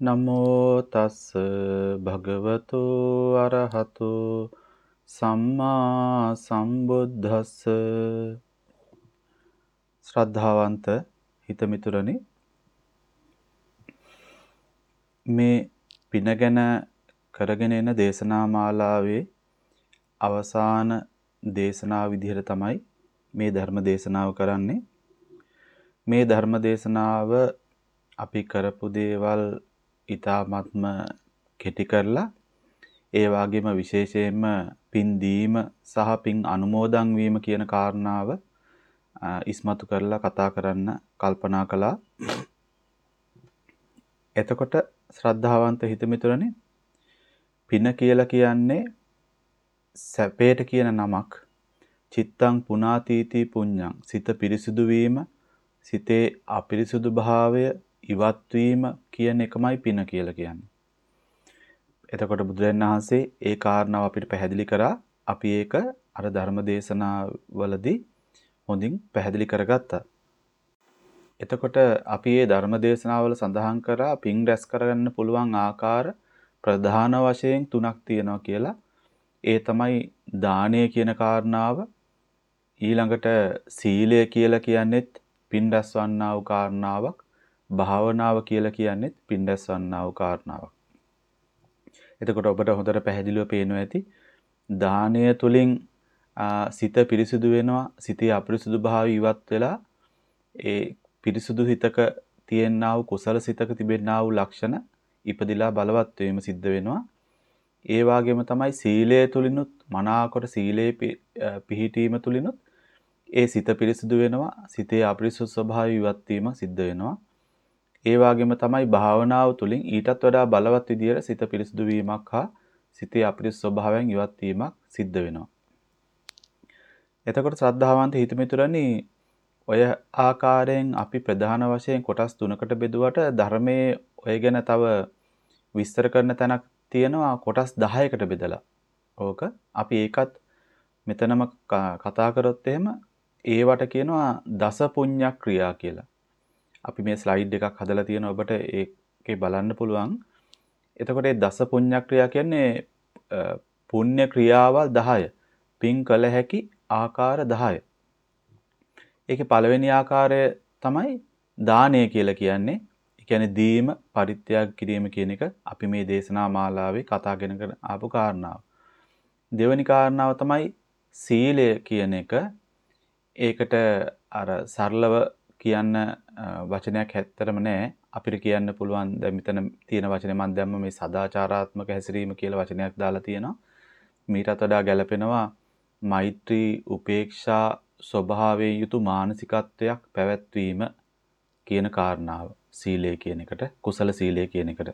නමෝ තස් භගවතු අරහතු සම්මා සම්බුද්දස්ස. ශ්‍රද්ධාවන්ත හිතමිතුරනි මේ පින ගැන කරගෙන එන දේශනා මාලාවේ අවසාන දේශනාව විදිහට තමයි මේ ධර්ම දේශනාව කරන්නේ. මේ ධර්ම දේශනාව අපි කරපු දේවල් ඊ타ත්ම කෙටි කරලා ඒ වගේම විශේෂයෙන්ම පින් දීම සහ පින් අනුමෝදන් වීම කියන කාරණාව ඉස්මතු කරලා කතා කරන්න කල්පනා කළා. එතකොට ශ්‍රද්ධාවන්ත හිතමිතුරනේ පින කියලා කියන්නේ සැපේට කියන නමක් චිත්තං පුනාතීති පුඤ්ඤං සිත පිරිසිදු වීම සිතේ අපිරිසුදු භාවය ඉවත් වීම කියන එකමයි පින කියලා කියන්නේ. එතකොට බුදුරජාණන් වහන්සේ ඒ කාරණාව අපිට පැහැදිලි කරා. අපි ඒක අර ධර්ම දේශනාවලදී හොඳින් පැහැදිලි කරගත්තා. එතකොට අපි මේ ධර්ම දේශනාවල සඳහන් කරා පින් රැස් කරගන්න පුළුවන් ආකාර ප්‍රධාන වශයෙන් තුනක් තියෙනවා කියලා. ඒ තමයි දානය කියන කාරණාව ඊළඟට සීලය කියලා කියන්නේත් පින් රැස්වන්නා වූ කාරණාවක් භාවනාව කියලා කියන්නේත් පින්ඩස්වන්නා වූ කාරණාවක්. එතකොට ඔබට හොඳට පැහැදිලිව පේනවා ඇති දානය තුලින් සිත පිරිසිදු වෙනවා සිතේ අපිරිසුදු භාවය ඉවත් වෙලා ඒ පිරිසුදු හිතක තියෙනා වූ කුසල සිතක තිබෙනා වූ ලක්ෂණ ඉපදිලා බලවත් වීම සිද්ධ වෙනවා. ඒ වගේම තමයි සීලය තුලිනුත් මනාකොට සීලේ පිහිටීම තුලිනුත් ඒ සිත පිරිසිදු වෙනවා සිතේ අපිරිසුදු ස්වභාවය ඉවත් වීම සිද්ධ වෙනවා. ඒ වගේම තමයි භාවනාව තුළින් ඊටත් වඩා බලවත් විදියට සිත පිරිසිදු වීමක් හා සිතේ අපිරිසු ස්වභාවයෙන් ඉවත් වීමක් සිද්ධ වෙනවා. එතකොට ශ්‍රද්ධාවන්ත හිතමිතුරනි ඔය ආකාරයෙන් අපි ප්‍රධාන වශයෙන් කොටස් තුනකට බෙදුවට ධර්මයේ ඔය ගැන තව විස්තර කරන තැනක් තියෙනවා කොටස් 10කට බෙදලා. ඕක අපි ඒකත් මෙතනම කතා කරොත් එහෙම ඒවට කියනවා දස පුඤ්ඤ ක්‍රියා කියලා. අපි මේ ස්ලයිඩ් එකක් හදලා තියෙන ඔබට ඒකේ බලන්න පුළුවන්. එතකොට මේ දස පුණ්‍ය ක්‍රියා කියන්නේ පුණ්‍ය ක්‍රියාවල් 10. පින් කළ හැකි ආකාර 10. ඒකේ පළවෙනි ආකාරය තමයි දානය කියලා කියන්නේ. ඒ කියන්නේ දීම පරිත්‍යාග කිරීම කියන එක අපි මේ දේශනා මාලාවේ කතාගෙන කරන ආපු කාරණාව. දෙවෙනි කාරණාව තමයි සීලය කියන එක. ඒකට අර සරලව කියන්න වචනයක් ඇත්තටම නැහැ. අපිට කියන්න පුළුවන් දැන් මෙතන තියෙන වචනේ මම දැම්ම මේ සදාචාරාත්මක හැසිරීම කියලා වචනයක් දාලා තියෙනවා. මීටත් වඩා ගැළපෙනවා මෛත්‍රී උපේක්ෂා ස්වභාවයෙන් යුතු මානසිකත්වයක් පැවැත්වීම කියන කාරණාව. සීලය කියන එකට කුසල සීලය කියන එකට.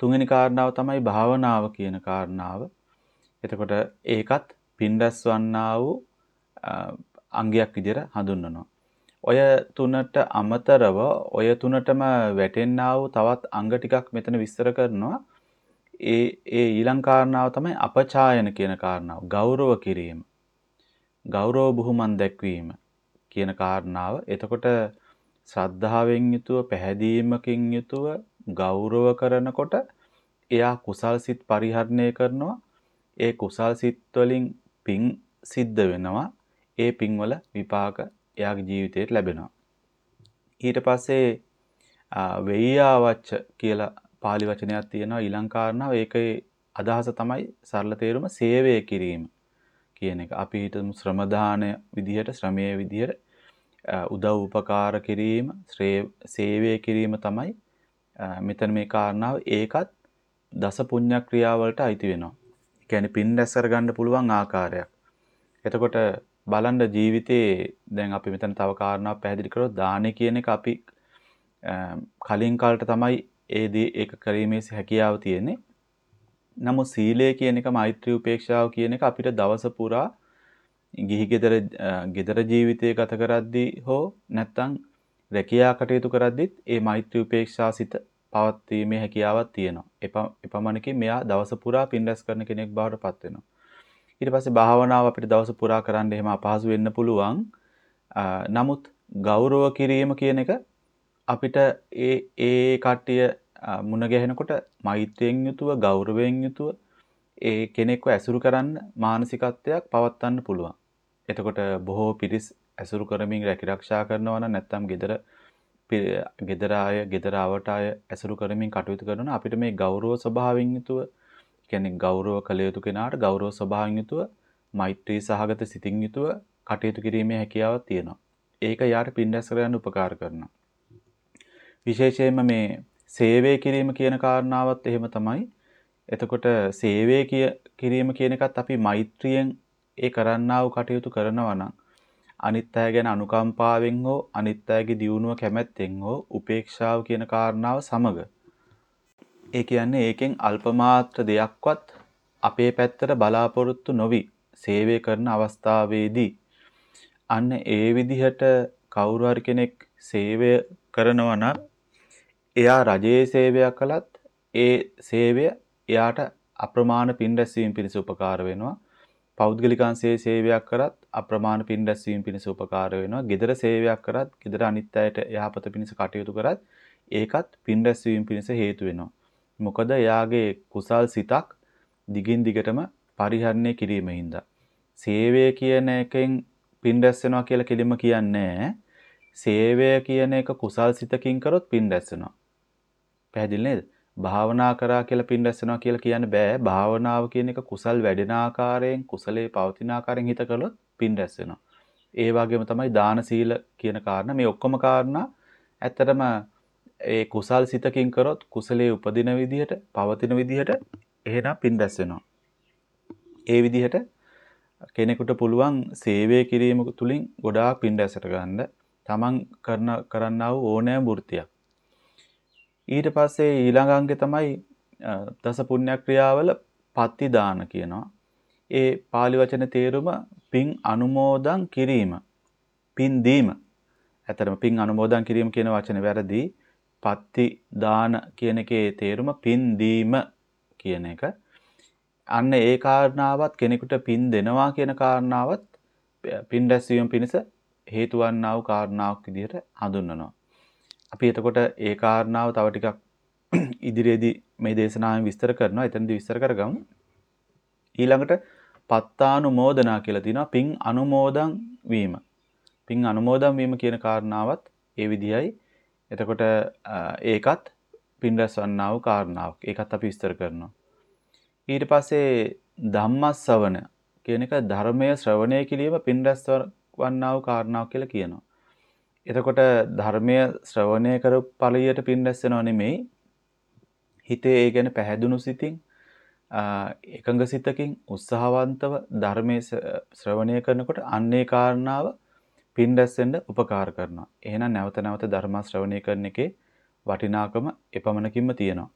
තුන්වෙනි කාරණාව තමයි භාවනාව කියන කාරණාව. එතකොට ඒකත් පින්ඩස්වන්නා වූ අංගයක් විදිහට හඳුන්වනවා. ඔය තුනට අමතරව ඔය තුනටම වැටෙන්නා වූ තවත් අංග ටිකක් මෙතන විස්තර කරනවා. ඒ ඒ ඊළඟ කාරණාව තමයි අපචායන කියන කාරණාව. ගෞරව කිරීම. ගෞරව බුහුමන් දැක්වීම කියන කාරණාව. එතකොට ශ්‍රද්ධාවෙන් යුතුව පැහැදීමකින් යුතුව ගෞරව කරනකොට එයා කුසල් සිත් පරිහරණය කරනවා. ඒ කුසල් සිත් වලින් පින් සිද්ධ වෙනවා. ඒ පින්වල විපාක එයාගේ ජීවිතයට ලැබෙනවා. ඊට පස්සේ වෙయ్యාවච්ච කියලා pāli වචනයක් තියෙනවා ඊළඟ කාරණාව ඒකේ අදහස තමයි සරල තේරුම සේවය කිරීම කියන එක. අපි හිතමු ශ්‍රම විදිහට ශ්‍රමයේ විදිහට උදව් උපකාර කිරීම සේවය කිරීම තමයි මෙතන මේ කාරණාව ඒකත් දස පුණ්‍ය ක්‍රියාවලට අයිති වෙනවා. ඒ කියන්නේ පින් රැස් කරගන්න පුළුවන් ආකාරයක්. එතකොට බලන්න ජීවිතේ දැන් අපි මෙතන තව කාරණාවක් පැහැදිලි කරොත් දානේ කියන එක අපි කලින් කාලට තමයි ඒ දේ ඒක කරීමේ හැකියාව තියෙන්නේ. නමුත් සීලය කියන එක මෛත්‍රී උපේක්ෂාව කියන එක අපිට දවස පුරා ගිහි ගෙදර ගෙදර ජීවිතය ගත කරද්දී හෝ නැත්නම් රැකියා කටයුතු කරද්දිත් ඒ මෛත්‍රී උපේක්ෂා සිත පවත්වීමේ හැකියාවක් තියෙනවා. එපමණකින් මෙයා දවස පුරා පින් රැස් කරන කෙනෙක් බවට පත් වෙනවා. ඊට පස්සේ භාවනාව අපිට දවස පුරා කරන්න එහෙම අපහසු වෙන්න පුළුවන්. නමුත් ගෞරව කිරීම කියන එක අපිට ඒ ඒ කට්ටිය මුණ ගැහෙනකොට මෛත්‍රියෙන් යුතුව ගෞරවයෙන් යුතුව ඒ කෙනෙක්ව ඇසුරු කරන්න මානසිකත්වයක් පවත්වන්න පුළුවන්. එතකොට බොහෝ පිරිස් ඇසුරු කරමින් රැකිරක්ෂා කරනවා නම් නැත්නම් gedara gedara අය gedara අවට අය ඇසුරු කරමින් කටයුතු කරනවා අපිට මේ ගෞරව ස්වභාවයෙන් යුතුව කියන්නේ ගෞරව කළ යුතු කෙනාට ගෞරව ස්වභාවයෙන් යුතුව මෛත්‍රී සහගත සිතින් යුතුව කටයුතු කිරීමේ හැකියාවක් තියෙනවා. ඒක යාට පින්ඩැස් කරගන්න උපකාර කරනවා. විශේෂයෙන්ම මේ සේවය කිරීම කියන කාරණාවත් එහෙම තමයි. එතකොට සේවය කිරීම කියන එකත් අපි මෛත්‍රියෙන් ඒ කරන්නා වූ කටයුතු කරනවා නම් අනිත් අය ගැන අනුකම්පාවෙන් හෝ අනිත් අයගේ දියුණුව කැමැත්තෙන් හෝ උපේක්ෂාව කියන කාරණාව සමග ඒ කියන්නේ ඒකෙන් අල්පමාත්‍ර දෙයක්වත් අපේ පැත්තට බලාපොරොත්තු නොවි සේවය කරන අවස්ථාවේදී අන්න ඒ විදිහට කවුරු හරි කෙනෙක් සේවය කරනවා නම් එයා රජයේ සේවයක් කළත් ඒ සේවය එයාට අප්‍රමාණ පින් රැස්වීම පිණිස උපකාර වෙනවා. පෞද්ගලිකාංශයේ සේවයක් කරත් අප්‍රමාණ පින් රැස්වීම පිණිස උපකාර වෙනවා. gedara සේවයක් කරත් gedara අනිත් අයට යහපත පිණිස කටයුතු කරත් ඒකත් පින් රැස්වීම පිණිස හේතු වෙනවා. මොකද එයාගේ කුසල් සිතක් දිගින් දිගටම පරිහරණය කිරීමෙන් හින්දා. සේවය කියන එකෙන් පින් රැස් වෙනවා කියලා කෙලින්ම කියන්නේ සේවය කියන එක කුසල් සිතකින් කරොත් පින් රැස් වෙනවා. පැහැදිලි නේද? භාවනා කරා කියලා පින් රැස්වෙනවා කියලා කියන්න බෑ. භාවනාව කියන එක කුසල් වැඩෙන ආකාරයෙන් කුසලයේ පවතින ආකාරයෙන් හිත කළොත් පින් රැස්වෙනවා. ඒ වගේම තමයි දාන සීල කියන කාරණා මේ ඔක්කොම කාරණා ඇත්තටම ඒ කුසල් සිතකින් කරොත් කුසලයේ උපදින විදිහට පවතින විදිහට එහෙනම් පින් රැස් වෙනවා. ඒ විදිහට කෙනෙකුට පුළුවන් සේවය කිරීම තුළින් ගොඩාක් පින් රැසට ගන්න තමන් කරන කරන්නා වූ ඕනෑම වෘත්තියක්. ඊට පස්සේ ඊළඟ අංගේ තමයි දස පුණ්‍ය ක්‍රියාවල පත්ති දාන කියනවා. ඒ pāli වචන තේරුම පින් අනුමෝදන් කිරීම. පින් දීම. ඇතරම පින් අනුමෝදන් කිරීම කියන වචනේ වැරදි. පත්ති දාන කියන එකේ තේරුම පින් දීම කියන එක. අන්න ඒ කාරණාවත් කෙනෙකුට පින් දෙනවා කියන කාරණාවත් පින් රැස්වීම පිණිස හේතු වන්නා වූ කාරණාවක් විදිහට හඳුන්වනවා. අපි එතකොට ඒ කාරණාව තව ටිකක් ඉදිරියේදී මේ දේශනාවෙන් විස්තර කරනවා. එතනදී විස්තර කරගමු. ඊළඟට පත්තානුමෝදනා කියලා තියෙනවා පින් අනුමෝදන් වීම. පින් අනුමෝදන් වීම කියන කාරණාවත් ඒ විදිහයි. එතකොට ඒකත් පින් රැස්වන්නා වූ කාරණාවක්. ඒකත් අපි විස්තර කරනවා. ඊට පස්සේ ධම්මස්සවන කියන එක ධර්මය ශ්‍රවණය කිරීම පින් රැස්වන්නා වූ කාරණාවක් කියලා කියනවා. එතකොට ධර්මය ශ්‍රවණය කර ඵලියට පින් රැස්සෙනව නෙමෙයි හිතේ ඒ ගැන පැහැදුණු සිතින් එකඟ සිතකින් උත්සාහවන්තව ධර්මයේ ශ්‍රවණය කරනකොට අන්නේ කාරණාව පින් රැස්සෙන්න උපකාර කරනවා. එහෙනම් නැවත නැවත ධර්ම ශ්‍රවණය කරන එකේ වටිනාකම එපමණකින්ම තියෙනවා.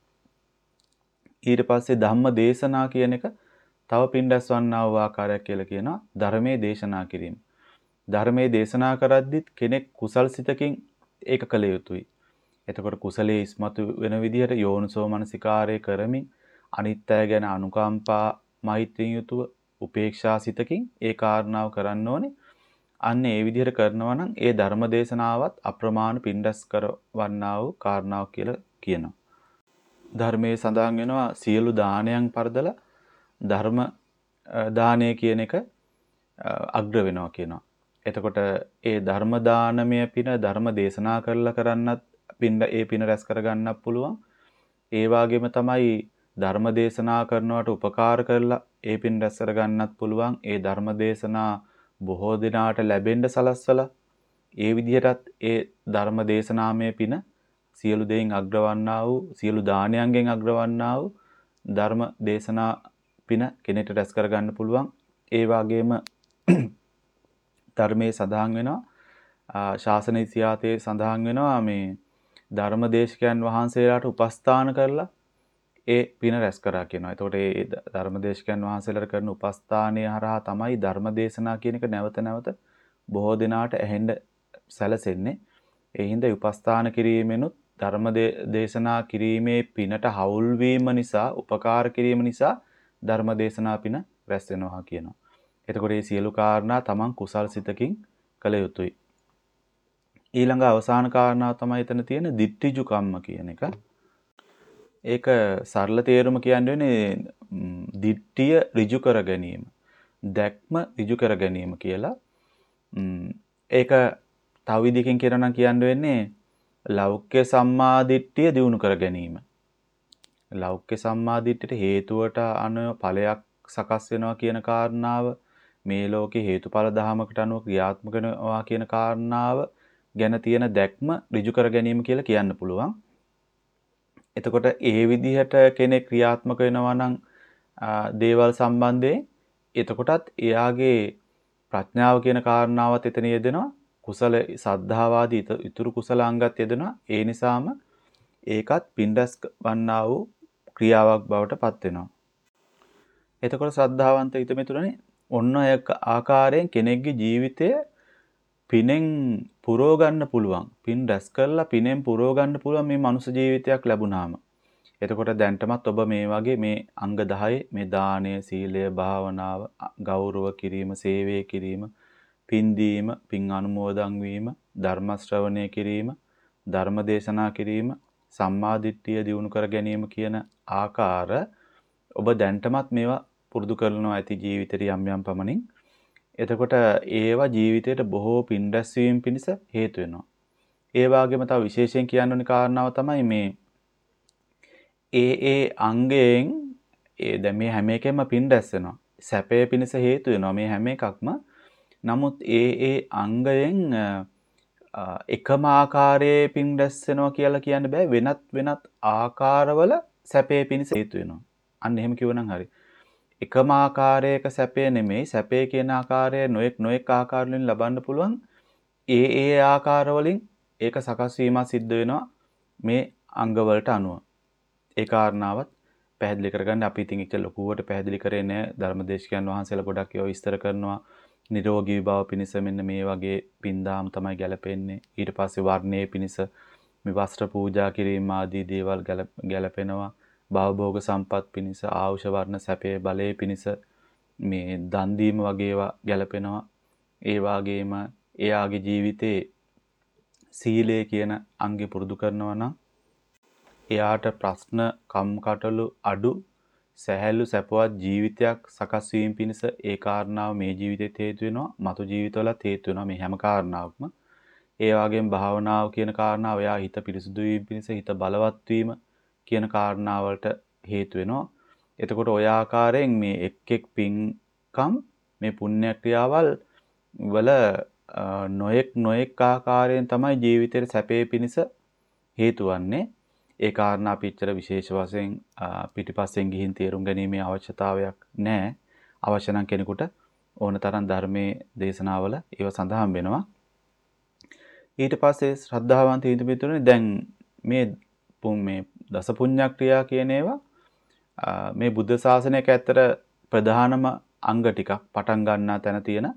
ඊට පස්සේ ධම්ම දේශනා කියන එක තව පින් රැස්වන්නා වූ ආකාරයක් කියලා කියනවා ධර්මයේ දේශනා කිරීම. ධර්මයේ දේශනා කරද්දිත් කෙනෙක් කුසල් සිතකින් ඒක කළ යුතුයි. එතකොට කුසලයේ ඉස්මතු වෙන විදිහට යෝනිසෝ මනසිකාරය කරමින් අනිත් අය ගැන අනුකම්පා මෛත්‍රියෙන් යුතුව උපේක්ෂා සිතකින් ඒ කාරණාව කරන්න ඕනේ. අන්න ඒ විදිහට කරනවා නම් ඒ ධර්ම දේශනාවත් අප්‍රමාණ පින්ඩස් කරවන්නා වූ කාරණාවක් කියලා කියනවා. ධර්මයේ සඳහන් වෙනවා සියලු දානයන් පරදලා ධර්ම දානය කියන එක අග්‍ර වෙනවා කියනවා. එතකොට ඒ ධර්ම දානමය පින ධර්ම දේශනා කරලා කරන්නත් පින් ඒ පින රැස් කරගන්නත් පුළුවන්. ඒ වගේම තමයි ධර්ම දේශනා කරනවට උපකාර කරලා ඒ පින් රැස් කරගන්නත් පුළුවන්. ඒ ධර්ම දේශනා බොහෝ දිනාට ලැබෙන්න සලස්වලා ඒ විදිහටත් ඒ ධර්ම දේශනාමය පින සියලු දෙයින් අග්‍රවන්නා වූ සියලු දානයන්ගෙන් අග්‍රවන්නා වූ ධර්ම දේශනා පින කෙනෙක්ට රැස් කරගන්න පුළුවන්. ඒ වගේම ධර්මයේ සඳහන් වෙනවා ශාසන ඉතිහාසයේ සඳහන් වෙනවා මේ ධර්මදේශකයන් වහන්සේලාට උපස්ථාන කරලා ඒ පින රැස් කරා කියනවා. එතකොට ඒ ධර්මදේශකයන් වහන්සේලාට කරන උපස්ථානය හරහා තමයි ධර්මදේශනා කියන එක නැවත නැවත බොහෝ දිනාට ඇහෙන්න සැලසෙන්නේ. ඒ හින්දා උපස්ථාන කිරීමෙනුත් ධර්ම දේශනා කිරීමේ පිනට හවුල් වීම නිසා උපකාර කිරීම නිසා ධර්ම දේශනා පින රැස් වෙනවා කියනවා. එතකොට මේ සියලු කාරණා තමන් කුසල් සිතකින් කළ යුතුයි. ඊළඟ අවසාන කාරණාව තමයි එතන තියෙන දිට්ඨිජු කම්ම කියන එක. ඒක සරල තේරුම කියන්නේ දිට්ඨිය ඍජු කර ගැනීම. දැක්ම ඍජු කර ගැනීම කියලා. ඒක තව විදිහකින් කියනවා නම් කියන්න වෙන්නේ ලෞක්‍ය සම්මාදිට්ඨිය දිනු කර ගැනීම. ලෞක්‍ය සම්මාදිට්ඨියට හේතුවට අනුව ඵලයක් සකස් වෙනවා කියන කාරණාව මේ ලෝකේ හේතුඵල ධහමකට අනුව ක්‍රියාත්මක වෙනවා කියන කාරණාව ගැන තියෙන දැක්ම ඍජු කර ගැනීම කියලා කියන්න පුළුවන්. එතකොට ඒ විදිහට කෙනෙක් ක්‍රියාත්මක වෙනවා නම් දේවල් සම්බන්ධයෙන් එතකොටත් එයාගේ ප්‍රඥාව කියන කාරණාවත් එතන යෙදෙනවා. කුසල සද්ධාවාදී ඉතුරු කුසල අංගත් යෙදෙනවා. ඒ නිසාම ඒකත් පින්ඩස් වන්නා වූ ක්‍රියාවක් බවට පත් වෙනවා. එතකොට ශ්‍රද්ධාවන්ත හිතමිතුරනේ ඔන්න ඔය ආකාරයෙන් කෙනෙක්ගේ ජීවිතය පිනෙන් පුරව ගන්න පුළුවන්. පින් රැස් කරලා පිනෙන් පුරව ගන්න පුළුවන් මේ මනුස්ස ජීවිතයක් ලැබුණාම. එතකොට දැන්ටමත් ඔබ මේ වගේ මේ අංග 10 මේ දානය, සීලය, භාවනාව, ගෞරව කිරීම, සේවය කිරීම, පින් දීම, පින් අනුමෝදන් වීම, ධර්ම ශ්‍රවණය කිරීම, ධර්ම දේශනා කිරීම, සම්මා දිට්ඨිය දියුණු කර ගැනීම කියන ආකාර ඔබ දැන්ටමත් මේවා පුරුදු කරනවා ඇති ජීවිතේ යම් යම් පමණින්. එතකොට ඒවා ජීවිතයට බොහෝ පින් රැස්වීම පිණිස හේතු වෙනවා. ඒ වගේම තව විශේෂයෙන් කියන්න ඕනි කාරණාව තමයි මේ ඒ ඒ අංගයෙන් ඒ දැන් මේ හැම එකෙම පින් රැස් වෙනවා. සැපය පිණිස හේතු වෙනවා මේ හැම එකක්ම. නමුත් ඒ ඒ අංගයෙන් එකම ආකාරයේ පින් රැස් වෙනවා කියලා කියන්න බෑ වෙනත් වෙනත් ආකාරවල සැපේ පිණිස හේතු වෙනවා. අන්න එහෙම කිව්වනම් හරි. එකම ආකාරයක සැපේ නෙමෙයි සැපේ කියන ආකාරය නොඑක් නොඑක් ආකාරවලින් ලබන්න පුළුවන්. ඒ ඒ ආකාරවලින් ඒක සකස් වීම සිද්ධ වෙනවා මේ අංගවලට අනුව. ඒ කාරණාවත් පැහැදිලි කරගන්න අපි ඉතින් එක ලොකුවට පැහැදිලි කරේ නෑ ධර්මදේශකයන් වහන්සේලා ගොඩක් ඒවා විස්තර කරනවා නිරෝගී බව පිණිස මෙන්න මේ වගේ පින්දාම් තමයි ගැලපෙන්නේ ඊට පස්සේ වර්ණයේ පිණිස මේ වස්ත්‍ර පූජා කිරීම ආදී දේවල් ගැලපෙනවා භවභෝග සම්පත් පිණිස ආවුෂ වර්ණ සැපේ බලයේ පිණිස මේ දන් දීම වගේවා ගැලපෙනවා. ඒ වගේම එයාගේ ජීවිතේ සීලය කියන අංගේ පුරුදු කරනවා නම් එයාට ප්‍රශ්න කම්කටොළු අඩු සැහැල්ලු සැපවත් ජීවිතයක් සකස් වීම පිණිස ඒ කාරණාව මේ ජීවිතේත් හේතු වෙනවා මතු ජීවිතවලත් හේතු වෙනවා මේ හැම කාරණාවක්ම. ඒ වගේම භාවනාව කියන කාරණාව එයා හිත පිරිසුදු වීම පිණිස හිත බලවත් වීම කියන කාරණාවලට හේතු වෙනවා එතකොට ඔය ආකාරයෙන් මේ එක් එක් පින්කම් මේ පුණ්‍ය ක්‍රියාවල් වල නොයෙක් නොයෙක් ආකාරයෙන් තමයි ජීවිතේට සැපේ පිණිස හේතු වන්නේ ඒ කාරණා අපි ඉච්චර විශේෂ වශයෙන් පිටිපස්සෙන් ගිහින් තේරුම් ගැනීමේ අවශ්‍යතාවයක් නැහැ. අවශ්‍ය නම් කෙනෙකුට ඕන තරම් ධර්මයේ දේශනාවල ඒව සඳහන් වෙනවා. ඊට පස්සේ ශ්‍රද්ධාවන්ත හිතපිතුනේ දැන් මේ මේ දස පුඤ්ඤක්‍රියා කියන ඒවා මේ බුද්ධ ශාසනයක ඇත්තට ප්‍රධානම අංග ටිකක් පටන් ගන්නා තැන තියෙන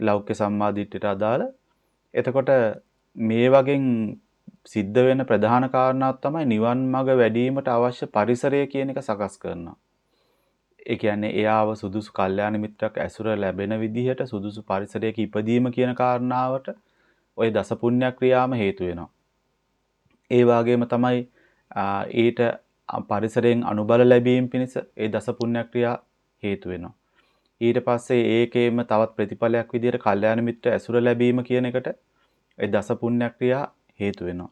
ලෞක්‍ය සම්මාදිට්ඨියට අදාළ එතකොට මේ වගේ සිද්ධ වෙන ප්‍රධාන කාරණාවක් තමයි නිවන් මඟ වැඩිවීමට අවශ්‍ය පරිසරය කියන එක සකස් කරනවා. ඒ කියන්නේ එයාව සුදුසු කල්යාණ මිත්‍රක් ඇසුර ලැබෙන විදිහට සුදුසු පරිසරයක ඉපදීම කියන කාරණාවට ওই දස පුණ්‍ය ක්‍රියාම හේතු වෙනවා. ඒ වගේම තමයි ඊට පරිසරයෙන් අනුබල ලැබීම පිණිස ඒ දස පුණ්‍ය ක්‍රියා හේතු වෙනවා. ඊට පස්සේ ඒකේම තවත් ප්‍රතිඵලයක් විදිහට කල්යාණ මිත්‍ර ඇසුර ලැබීම කියන එකට ඒ දස පුණ්‍ය ක්‍රියා හේතු වෙනවා.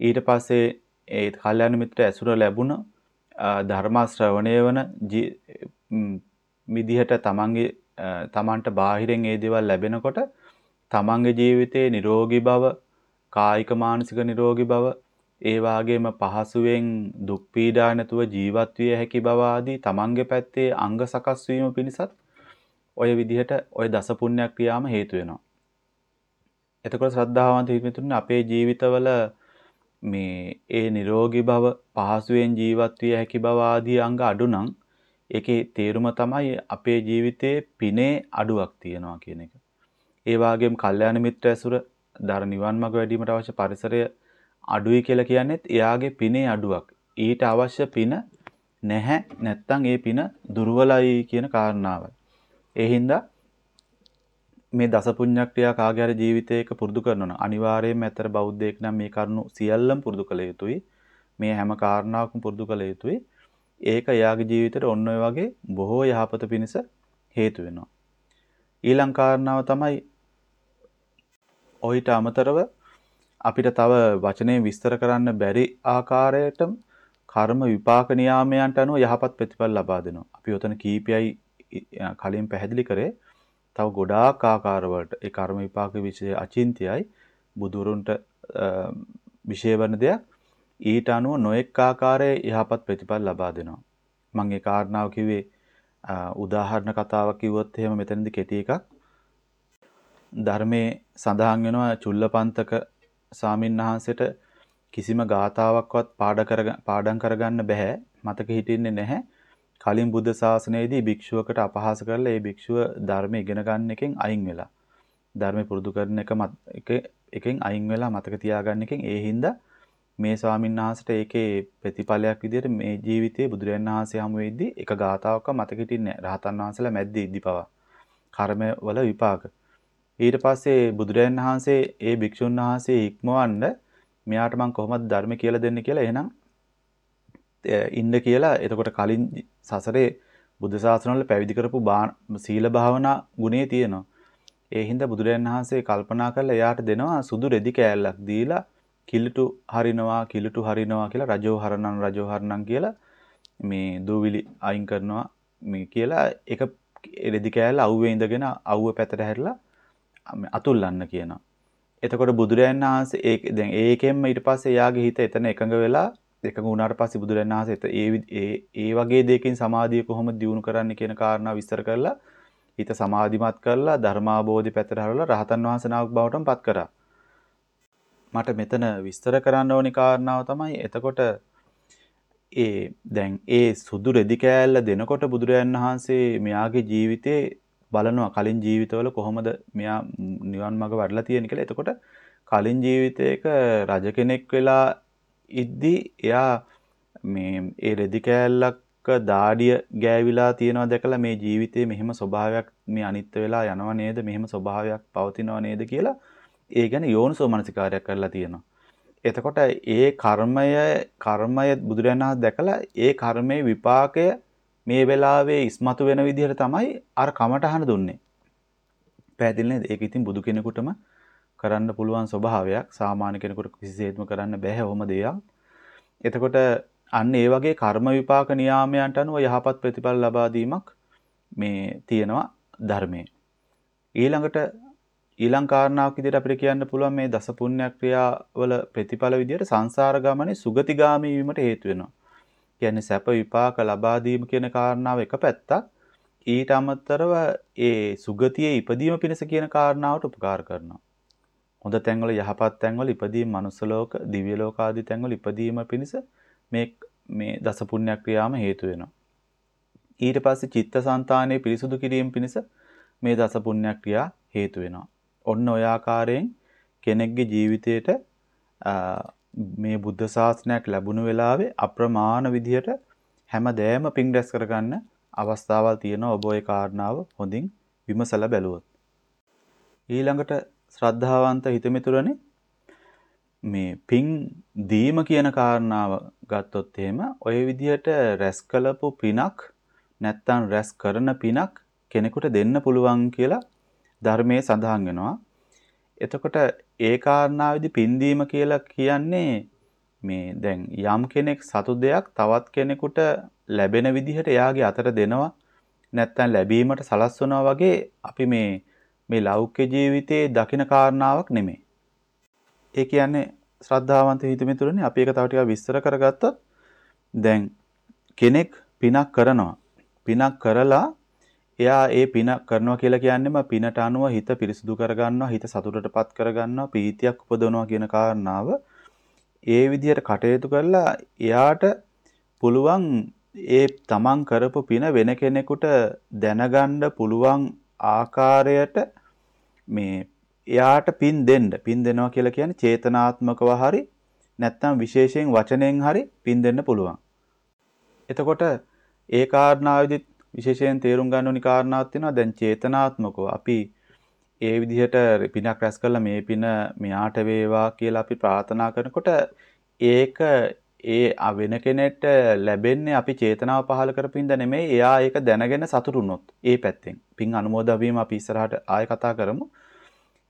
ඊට පස්සේ ඒ කල්යාණ මිත්‍ර ඇසුර ලැබුණ ධර්ම ශ්‍රවණය වන විදිහට තමන්ගේ තමන්ට බාහිරෙන් ඒ දේවල් ලැබෙනකොට තමන්ගේ ජීවිතයේ නිරෝගී බව කායික මානසික නිරෝගී බව ඒ වාගේම පහසුවෙන් දුක් පීඩා නැතුව ජීවත් විය හැකි බව ආදී තමන්ගේ පැත්තේ අංග සකස් වීම පිණිසත් ඔය විදිහට ඔය දස පුණ්‍ය ක්‍රියාම හේතු වෙනවා. එතකොට ශ්‍රද්ධාවන්ත හිමිතුන් අපේ ජීවිතවල මේ ඒ නිරෝගී බව පහසුවෙන් ජීවත් විය හැකි බව ආදී අංග අඩු නම් ඒකේ තේරුම තමයි අපේ ජීවිතයේ පිනේ අඩුවක් තියෙනවා කියන එක. ඒ වගේම කල්යාණ මිත්‍ර ඇසුර දර නිවන් මඟ වැඩිවීමට අවශ්‍ය පරිසරය අඩුයි කියලා කියන්නේත් එයාගේ පිනේ අඩුවක්. ඊට අවශ්‍ය පින නැහැ නැත්තම් ඒ පින දුර්වලයි කියන කාරණාවයි. ඒ හින්දා මේ දස පුණ්‍යක්‍රියා කාගේ හරි ජීවිතයක පුරුදු කරනවා නම් අනිවාර්යයෙන්ම ඇතර බෞද්ධයෙක් නම් මේ කරුණු සියල්ලම පුරුදු කළ යුතුයි. මේ හැම කාරණාවක්ම පුරුදු කළ යුතුයි. ඒක එයාගේ ජීවිතේට ඔන්න ඔය වගේ බොහෝ යහපත පිණිස හේතු වෙනවා. ඊළඟ කාරණාව තමයි ඔయిత අමතරව අපිට තව වචනේ විස්තර කරන්න බැරි ආකාරයට කර්ම විපාක නියාමයන්ට අනුව යහපත් ප්‍රතිඵල ලබා දෙනවා. අපි උතන කීපයයි කලින් පැහැදිලි කරේ. තව ගොඩාක් ආකාරවලට ඒ කර්ම විපාක විශේෂ අචින්තියයි බුදුරුන්ට විශේෂ වන දෙයක් ඊට අනුව නොඑක් ආකාරයේ යහපත් ප්‍රතිඵල ලබා දෙනවා. මම ඒ කාරණාව කිව්වේ උදාහරණ කතාවක් කිව්වොත් එහෙම මෙතනදී කෙටි එකක් ධර්මයේ සඳහන් වෙනවා චුල්ලපන්තක සාමින්හන්සේට කිසිම ගාතාවක්වත් පාඩම් කරගන්න බෑ මතක හිටින්නේ නැහැ. කලින් බුද්ධ ශාසනයේදී භික්ෂුවකට අපහාස කරලා ඒ භික්ෂුව ධර්ම ඉගෙන ගන්න එකෙන් අයින් වෙලා ධර්ම පුරුදු කරන එක එකෙන් අයින් වෙලා මතක තියාගන්න එකෙන් ඒ හින්දා මේ ස්වාමීන් වහන්සේට ඒකේ ප්‍රතිඵලයක් විදිහට මේ ජීවිතයේ බුදුරජාණන් වහන්සේ හමු වෙද්දී එක ගාතාවක්ව මතක හිටින්නේ රහතන් වහන්සේලා මැද්දේ ඉදි පවා. කර්මවල විපාක. ඊට පස්සේ බුදුරජාණන් වහන්සේ ඒ භික්ෂුන් වහන්සේ ඉක්මවන්න මෙයාට මම කොහොමද ධර්ම කියලා දෙන්නේ කියලා එහෙනම් ඉන්න කියලා එතකොට කලින් සසරේ බුද්ධ ශාසනවල පැවිදි කරපු සීල භාවනා ගුණේ තියෙනවා. ඒ හින්දා බුදුරජාණන් වහන්සේ කල්පනා කරලා එයාට දෙනවා සුදු රෙදි කෑල්ලක් දීලා කිලුටු හරිනවා කිලුටු හරිනවා කියලා රජෝ හරනන් රජෝ හරනන් කියලා මේ දූවිලි අයින් කරනවා මේ කියලා එක රෙදි කෑල්ල අවුවේ ඉඳගෙන අවුව පැතට හැරිලා අතුල්ලන්න කියනවා. එතකොට බුදුරජාණන් වහන්සේ ඒ දැන් ඒකෙන්ම ඊට පස්සේ එයාගේ හිත එතන එකඟ වෙලා එකඟ වුණාට පස්සේ බුදුරජාණන් වහන්සේ ඒ ඒ ඒ වගේ දෙයකින් සමාධිය කොහොමද දියුණු කරන්න කියන කාරණා විස්තර කරලා හිත සමාධිමත් කරලා ධර්මාබෝධි පැත්තට හරවලා රහතන් වහන්සේ නාමක බවටම පත් කරා. මට මෙතන විස්තර කරන්න ඕනි කාරණාව තමයි එතකොට ඒ දැන් ඒ සුදු රෙදි කෑල්ල දෙනකොට බුදුරජාණන් වහන්සේ මෙයාගේ ජීවිතේ බලනවා කලින් ජීවිතවල කොහොමද මෙයා නිවන් මඟ වඩලා තියෙන කියලා. එතකොට කලින් ජීවිතයක රජ කෙනෙක් වෙලා ඉද්දි එයා මේ ඒ රෙදි කෑල්ලක දාඩිය ගෑවිලා තියෙනවා දැකලා මේ ජීවිතේ මෙහෙම ස්වභාවයක් මේ අනිත්‍ය වෙලා යනව නේද මෙහෙම ස්වභාවයක් පවතිනව නේද කියලා ඒ ගැන යෝනිසෝ මනසිකාරයක් කරලා තියෙනවා. එතකොට ඒ කර්මය කර්මය බුදුරජාණන් දැකලා ඒ කර්මයේ විපාකය මේ වෙලාවේ ඉස්මතු වෙන විදිහට තමයි අර කමටහන දුන්නේ. පැහැදිලි නේද? ඒක ඉතින් බුදු කෙනෙකුටම කරන්න පුළුවන් ස්වභාවයක්. සාමාන්‍ය කෙනෙකුට කිසිසේත්ම කරන්න බැහැ ඔහොම දෙයක්. එතකොට අන්න ඒ වගේ කර්ම විපාක නියාමයන්ට අනුව යහපත් ප්‍රතිඵල ලබා දීමක් මේ තියෙනවා ධර්මයේ. ඊළඟට ඊළං කාරණාවක් විදිහට අපිට කියන්න පුළුවන් මේ දස පුණ්‍ය ක්‍රියාවල ප්‍රතිඵල විදිහට සංසාර ගමනේ සුගතිගාමී වීමට හේතු වෙනවා. කියන්නේ සැප විපාක ලබා දීම කියන කාරණාව එක පැත්තක්. ඊට අමතරව ඒ සුගතියේ ඉපදීම පිණිස කියන කාරණාවට උපකාර කරනවා. හොඳ තැන්වල යහපත් තැන්වල ඉපදීම මනුස්ස ලෝක, දිව්‍ය ලෝක ආදී තැන්වල ඉපදීම පිණිස මේ මේ දස පුණ්‍ය ක්‍රියාම හේතු වෙනවා. ඊට පස්සේ චිත්තසංතානයේ පිරිසුදු කිරීම පිණිස මේ දස පුණ්‍ය ක්‍රියා හේතු වෙනවා. ඔන්න ඔය ආකාරයෙන් කෙනෙක්ගේ ජීවිතේට මේ බුද්ධ ශාසනයක් ලැබුණු වෙලාවේ අප්‍රමාණ විදියට හැම දෑම පිං රැස් කරගන්න අවස්ථාවල් තියෙනවා ඔබ ওই කාරණාව හොඳින් විමසලා බැලුවොත්. ඊළඟට ශ්‍රද්ධාවන්ත හිතමිතුරනේ මේ පින් දීම කියන කාරණාව ගත්තොත් එහෙම ඔය විදිහට රැස් කළපු පිනක් නැත්තම් රැස් කරන පිනක් කෙනෙකුට දෙන්න පුළුවන් කියලා ධර්මයේ සඳහන් වෙනවා. එතකොට ඒ කාරණාවේදී පින් දීම කියලා කියන්නේ මේ දැන් යම් කෙනෙක් සතු දෙයක් තවත් කෙනෙකුට ලැබෙන විදිහට එයාගේ අතට දෙනවා නැත්තම් ලැබීමට සලස්වනවා වගේ අපි මේ මේ ලෞකික ජීවිතයේ දකින කාරණාවක් නෙමෙයි. ඒ කියන්නේ ශ්‍රද්ධාවන්ත හිතමිතුරනේ අපි ඒක තව ටිකක් විස්තර කරගත්තොත් දැන් කෙනෙක් පිනක් කරනවා. පිනක් කරලා එයා ඒ පින කරනවා කියලා කියන්නේම පිනට අනුව හිත පිරිසිදු කරගන්නවා, හිත සතුටටපත් කරගන්නවා, ප්‍රීතියක් උපදවනවා කියන කාරණාව ඒ විදිහට කටයුතු කරලා එයාට පුළුවන් ඒ තමන් කරපු පින වෙන කෙනෙකුට දැනගන්න පුළුවන් ආකාරයට මේ එයාට පින් දෙන්න පින් දෙනවා කියලා කියන්නේ චේතනාත්මකව හරි නැත්නම් විශේෂයෙන් වචනෙන් හරි පින් දෙන්න පුළුවන්. එතකොට ඒ කාරණාවෙදිත් විශේෂයෙන් තේරුම් ගන්න ඕනි කාරණාවක් තියෙනවා. දැන් චේතනාත්මකව අපි ඒ විදිහට පිනක් රැස් කළා මේ පින මෙයාට වේවා කියලා අපි ප්‍රාර්ථනා කරනකොට ඒක ඒ වෙන කෙනෙක්ට ලැබෙන්නේ අපි චේතනාව පහල කරපින්ද නෙමෙයි. එයා ඒක දැනගෙන සතුටුනොත් ඒ පැත්තෙන්. පින් අනුමෝදන් වීම අපි ඉස්සරහට ආයෙ කතා කරමු.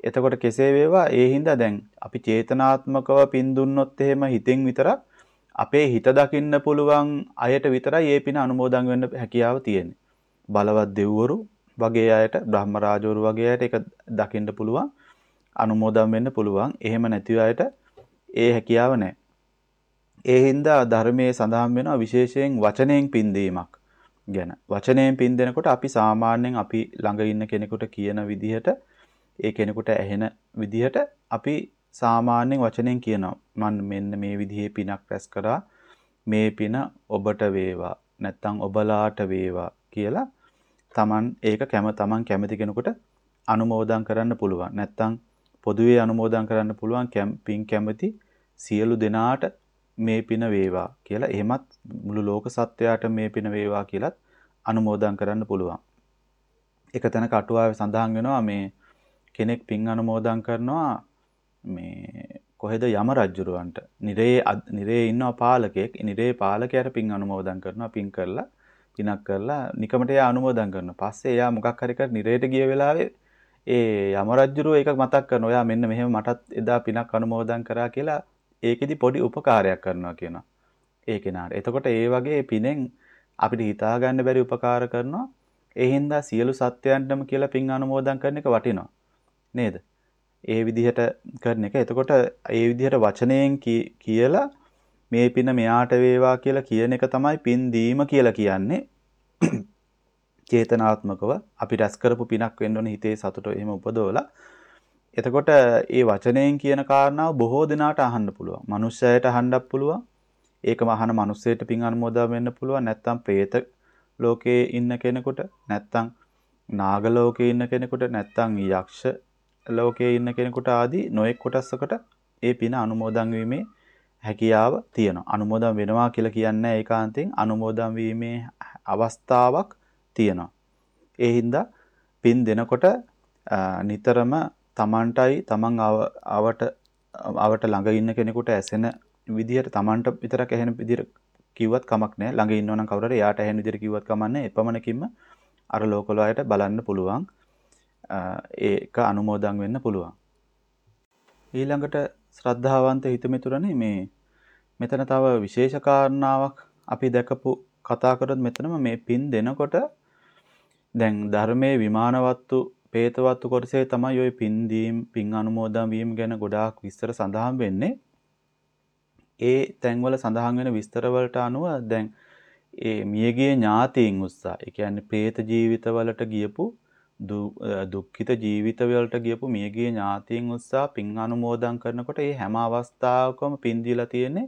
එතකොට කෙසේ වේවා? ඒ හින්දා දැන් අපි චේතනාත්මකව පින් දුන්නොත් එහෙම හිතෙන් විතරක් අපේ හිත දකින්න පුළුවන් අයට විතරයි ඒ පින අනුමෝදන් වෙන්න හැකියාව තියෙන්නේ. බලවත් දෙව්වරු වගේ අයට බ්‍රහ්ම රාජවරු වගේ අයට ඒක දකින්න පුළුවන් අනුමෝදන් වෙන්න පුළුවන්. එහෙම නැති අයට ඒ හැකියාව නැහැ. ඒ හින්දා ධර්මයේ සඳහන් වෙනවා විශේෂයෙන් වචනයෙන් පින් දීමක් ගැන. වචනයෙන් පින් දෙනකොට අපි සාමාන්‍යයෙන් අපි ළඟ ඉන්න කෙනෙකුට කියන විදිහට ඒ කෙනෙකුට ඇහෙන විදිහට අපි සාමාන්‍යයෙන් වචනෙන් කියනවා. මම මෙන්න මේ විදිහේ පිනක් රැස් කරා. මේ පින ඔබට වේවා. නැත්තම් ඔබලාට වේවා. කියලා Taman ඒක කැම Taman කැමති කෙනෙකුට අනුමෝදන් කරන්න පුළුවන්. නැත්තම් පොදුවේ අනුමෝදන් කරන්න පුළුවන් පින් කැමති සියලු දෙනාට මේ පින වේවා කියලා. එහෙමත් මුළු ලෝක සත්වයාට මේ පින වේවා කියලත් අනුමෝදන් කරන්න පුළුවන්. එක තැනක අටුවාවේ සඳහන් වෙනවා මේ කෙනෙක් පින් අනුමෝදන් කරනවා මේ කොහෙද යම රජුරවන්ට නිරේ නිරේ ඉන්නවා පාලකයෙක් නිරේ පාලකයාට පින් අනුමෝදන් කරනවා පින් කරලා පිනක් කරලා නිකමට එයා අනුමෝදන් කරනවා. පස්සේ එයා මොකක් හරි කර නිරේට ගිය වෙලාවේ ඒ යම රජුරෝ ඒක මතක් කරනවා. එයා මෙන්න මෙහෙම මටත් එදා පිනක් අනුමෝදන් කරා කියලා ඒකෙදි පොඩි උපකාරයක් කරනවා කියනවා. ඒ කෙනාට. එතකොට ඒ වගේ පිනෙන් අපිට හිතා ගන්න බැරි උපකාර කරනවා. ඒ හින්දා සියලු සත්‍යයන්ටම කියලා පින් අනුමෝදන් කරන එක වටිනවා. නේද? ඒ විදිහට කරන එක. එතකොට ඒ විදිහට වචනයෙන් කියලා මේ පින මෙයාට වේවා කියලා කියන එක තමයි පින් දීම කියලා කියන්නේ. චේතනාත්මකව අපි රැස් කරපු පිනක් වෙන්න ඕනේ හිතේ සතුට එහෙම උපදවලා එතකොට ඒ වචනයෙන් කියන කාරණාව බොහෝ දෙනාට අහන්න පුළුවන්. මනුස්සයයට අහන්නත් පුළුවන්. ඒකම අහන මනුස්සයට පින් අනුමෝදා වෙන්න පුළුවන්. නැත්තම් പ്രേත ලෝකයේ ඉන්න කෙනෙකුට, නැත්තම් නාග ලෝකයේ ඉන්න කෙනෙකුට, නැත්තම් යක්ෂ ලෝකයේ ඉන්න කෙනෙකුට ආදී නොඑක් කොටසකට ඒ පින අනුමෝදන් වීමේ හැකියාව තියෙනවා. අනුමෝදන් වෙනවා කියලා කියන්නේ ඒකාන්තයෙන් අනුමෝදන් වීමේ අවස්ථාවක් තියෙනවා. ඒ හින්දා පින් දෙනකොට නිතරම තමන්ටයි තමන් අවට අවට ළඟ ඉන්න කෙනෙකුට ඇසෙන විදිහට තමන්ට විතරක් ඇහෙන විදිහට කිව්වත් කමක් නැහැ. ළඟ ඉන්නවනම් කවුරු හරි එයාට ඇහෙන විදිහට කිව්වත් කමක් නැහැ. එපමණකින්ම අර ලෝකවල අයට බලන්න පුළුවන්. ඒක අනුමෝදන් වෙන්න පුළුවන්. ඊළඟට ශ්‍රද්ධාවන්ත හිතමිතුරනේ මේ මෙතන තව විශේෂ කාරණාවක් අපි දැකපු කතා කරොත් මෙතනම මේ පින් දෙනකොට දැන් ධර්මයේ විමානවත්තු පේතවත්තු කොටසේ තමයි ওই පින් දීම් පින් අනුමෝදන් වීම ගැන ගොඩාක් විස්තර සඳහන් වෙන්නේ. ඒ තැන්වල සඳහන් වෙන විස්තර වලට අනුව දැන් ඒ මියගිය ඥාතීන් උස්සා ඒ කියන්නේ പ്രേත ජීවිතවලට ගියපු දුක්ඛිත ජීවිතවලට ගියපු මියගිය ඥාතීන් උස්සා පින් අනුමෝදන් කරනකොට ඒ හැම අවස්ථාවකම පින් දීලා තියෙන්නේ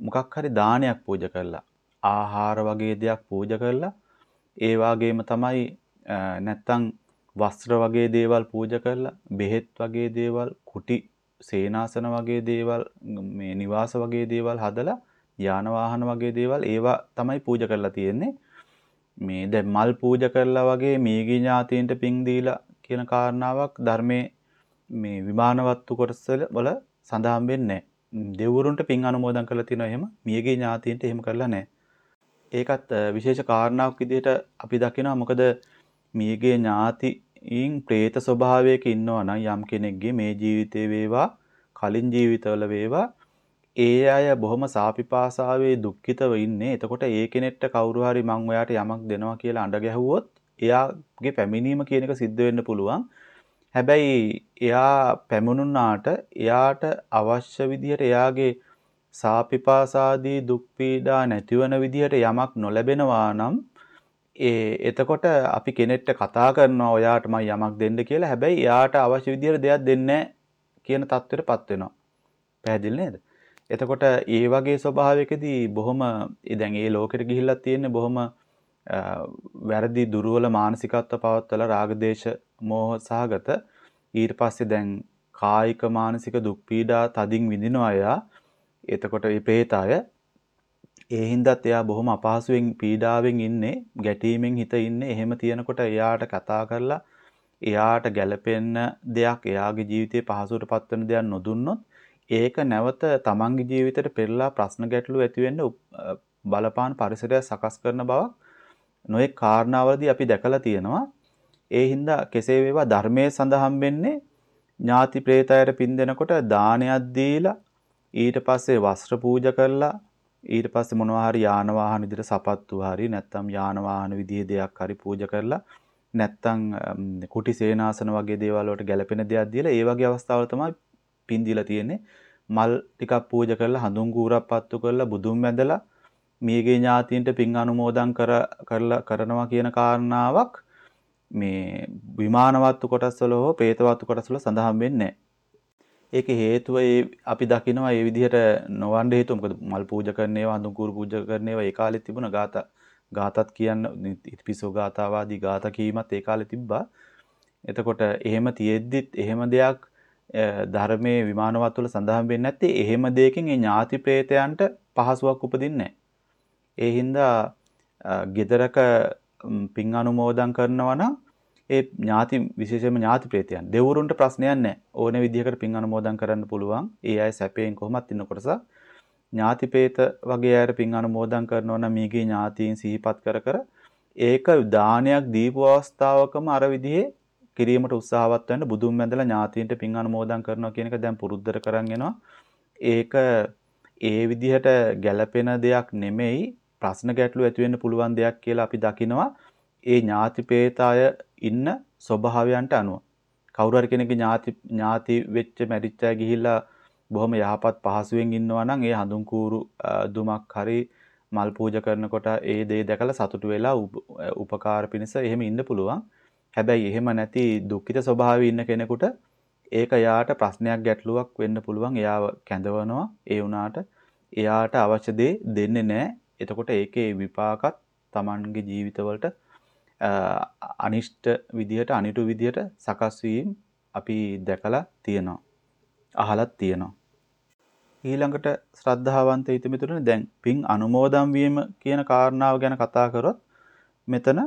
මොකක් හරි දානයක් පූජා කරලා ආහාර වගේ දෙයක් පූජා කරලා. ඒ වගේම තමයි නැත්තම් වස්ත්‍ර වගේ දේවල් පූජා කරලා බෙහෙත් වගේ දේවල් කුටි සේනාසන වගේ දේවල් මේ නිවාස වගේ දේවල් හදලා යාන වාහන වගේ දේවල් ඒවා තමයි පූජා කරලා තියෙන්නේ. මේ දැන් මල් පූජා කරලා වගේ මේගී ඥාතීන්ට පිං දීලා කියන කාරණාවක් ධර්මයේ මේ විමානවත්තු කොටස වල සඳහන් වෙන්නේ දෙවුරුන්ට පිං අනුමෝදන් කරලා තියෙනවා එහෙම මියගේ ඥාතීන්ට එහෙම කරලා නැහැ. ඒකත් විශේෂ කාරණාවක් විදිහට අපි දකිනවා මොකද මියගේ ඥාතියින් പ്രേත ස්වභාවයක ඉන්නවා නම් යම් කෙනෙක්ගේ මේ ජීවිතේ වේවා කලින් ජීවිතවල වේවා ඒ අය බොහොම සාපිපාසාවේ දුක්ඛිතව ඉන්නේ. එතකොට ඒ කෙනෙක්ට කවුරු හරි මං ඔයාට යමක් දෙනවා කියලා අඬ ගැහුවොත් එයාගේ පැමිණීම කියන එක සිද්ධ වෙන්න පුළුවන්. හැබැයි එයා පැමුණුනාට එයාට අවශ්‍ය විදිහට එයාගේ සාපිපාසාදී දුක් පීඩා නැතිවන විදිහට යමක් නොලැබෙනවා නම් ඒ එතකොට අපි කෙනෙක්ට කතා කරනවා ඔයාට මම යමක් දෙන්න කියලා. හැබැයි එයාට අවශ්‍ය විදියට දෙයක් දෙන්නේ කියන தත්වෙටපත් වෙනවා. පැහැදිලි නේද? එතකොට ඒ වගේ ස්වභාවයකදී බොහොම දැන් ඒ ලෝකෙට ගිහිල්ලා තියෙන්නේ බොහොම වැරදි දුර්වල මානසිකත්ව පවත්වලා රාගදේශ මෝහ සහගත. ඊට පස්සේ දැන් කායික මානසික දුක් පීඩා තදින් විඳිනවා එයා. එතකොට මේ പ്രേතය ඒ හින්දාත් එයා බොහොම අපහසුවෙන් පීඩාවෙන් ඉන්නේ ගැටීමෙන් හිත ඉන්නේ. එහෙම තියෙනකොට එයාට කතා කරලා එයාට ගැළපෙන්න දෙයක් එයාගේ ජීවිතේ පහසුවටපත් වෙන දෙයක් නොදුන්නොත් ඒක නැවත තමන්ගේ ජීවිතයට පෙරලා ප්‍රශ්න ගැටලු ඇති වෙන්න බලපාන පරිසරය සකස් කරන බවක් නොයෙක් කාරණාවලදී අපි දැකලා තියෙනවා. ඒ හින්දා කෙසේ වේවා ධර්මයේ සඳහන් වෙන්නේ ඥාති ප්‍රේතයර පින් දෙනකොට දානයක් දීලා ඊට පස්සේ වස්ත්‍ර පූජා කරලා ඊට පස්සේ මොනවා හරි යාන වාහන විදිහට සපත්තු හරි නැත්නම් යාන වාහන විදිහේ දෙයක් හරි පූජා කරලා නැත්නම් කුටි සේනාසන වගේ දේවල් වලට ගැළපෙන දෙයක් දීලා ඒ වගේ අවස්ථාවල තමයි පින් දීලා තියෙන්නේ. මල් ටිකක් පූජා කරලා හඳුන් කූරක් පත්තු කරලා බුදුන් වැඳලා මියගේ ඥාතීන්ට පින් අනුමෝදන් කර කරලා කරනවා කියන කාරණාවක් මේ විමානවත්තු කොටස්වල හෝ പ്രേතවත්තු කොටස්වල සඳහන් වෙන්නේ ඒකේ හේතුව ඒ අපි දකිනවා ඒ විදිහට නොවන්න හේතුව මොකද? මල් පූජා කරන ඒවා හඳුන් කූරු පූජා කරන ඒවා ඒ කාලේ තිබුණ ගාත ගාතත් කියන්න ඉතිපිසෝ ගාතාවාදී ගාත කීමත් ඒ කාලේ තිබ්බා. එතකොට එහෙම තියෙද්දිත් එහෙම දෙයක් ධර්මයේ විමානවත් වල සඳහන් වෙන්නේ නැත්තේ එහෙම දෙයකින් ඒ ඥාති ප්‍රේතයන්ට පහසුවක් උපදින්නේ ඒ හින්දා ගෙදරක පින් අනුමෝදන් කරනවා නම් ඒ ඥාති විශේෂයෙන්ම ඥාති ප්‍රේතයන් දෙවුරුන්ට ප්‍රශ්නයක් නැහැ. ඕන විදිහකට පින් අනුමෝදන් කරන්න පුළුවන්. ඒ අය සැපයෙන් කොහොමත් ඉන්න කොටස ඥාති ප්‍රේත වගේ අයට පින් අනුමෝදන් කරනවා නම් මේකේ ඥාතීන් සිහිපත් කර කර ඒක දානයක් දීපු අවස්ථාවකම අර විදිහේ කිරීමට උත්සාහවත් වෙන්න බුදුන් වැඳලා ඥාතීන්ට පින් අනුමෝදන් කරනවා කියන එක දැන් පුරුද්දට කරන් එනවා. ඒක ඒ විදිහට ගැළපෙන දෙයක් නෙමෙයි ප්‍රශ්න ගැටලු ඇති වෙන්න පුළුවන් දෙයක් කියලා අපි දකිනවා. ඒ ඥාති ප්‍රේතය ඉන්න ස්වභාවයන්ට අනුව කවුරු හරි කෙනෙක්ගේ ඥාති ඥාති වෙච්ච මැරිච්ච අය ගිහිල්ලා බොහොම යහපත් පහසුවෙන් ඉන්නවා නම් ඒ හඳුන් කූරු දුමක් හරි මල් පූජා කරනකොට ඒ දේ දැකලා සතුටු වෙලා උපකාර පිණිස එහෙම ඉන්න පුළුවන්. හැබැයි එහෙම නැති දුක්ඛිත ස්වභාවයේ ඉන්න කෙනෙකුට ඒක යාට ප්‍රශ්නයක් ගැටලුවක් වෙන්න පුළුවන්. එයාව කැඳවනවා. ඒ වුණාට එයාට අවශ්‍ය දේ දෙන්නේ නැහැ. එතකොට ඒකේ විපාකත් Tamanගේ ජීවිතවලට අනිෂ්ට විදිහට අනිටු විදිහට සකස් වීම අපි දැකලා තියෙනවා. අහලත් තියෙනවා. ඊළඟට ශ්‍රද්ධාවන්ත හිතමිතුරනේ දැන් පින් අනුමෝදන් වීම කියන කාරණාව ගැන කතා කරොත් මෙතන